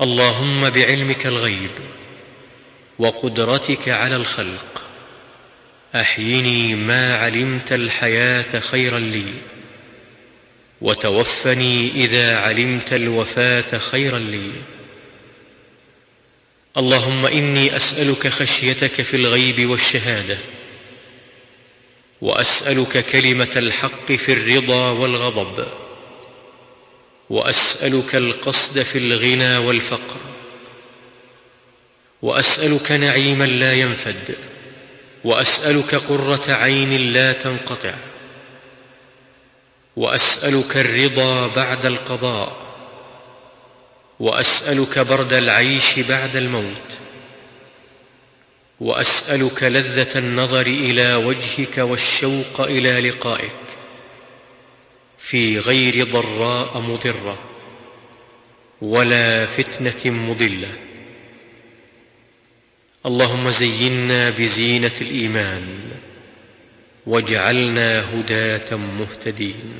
اللهم بعلمك الغيب وقدرتك على الخلق. أحيني ما علمت الحياة خيرا لي وتوفني إذا علمت الوفاة خيرا لي. اللهم إني أسألك خشيتك في الغيب والشهادة وأسألك كلمة الحق في الرضا والغضب. وأسألك القصد في الغنى والفقر وأسألك نعيما لا ينفد وأسألك قرة عين لا تنقطع وأسألك الرضا بعد القضاء وأسألك برد العيش بعد الموت وأسألك لذة النظر إلى وجهك والشوق إلى لقائك. في غير ضراء مضرة ولا فتنة مضلة. اللهم زينا بزينة الإيمان واجعلنا هداة مهتدين.